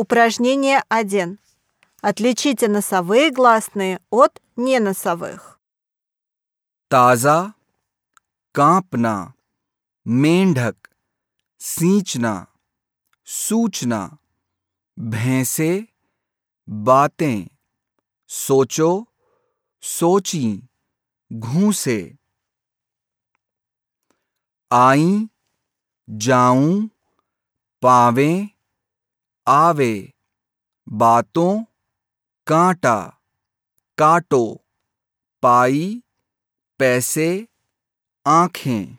Упражнение 1. Отличите носовые гласные от неносовых. ताज़ा कांपना मेंढक सींचना सूचना भैंसे बातें सोचो सोची घूसे आई जाऊं पावें आवे बातों कांटा काटो पाई पैसे आँखें।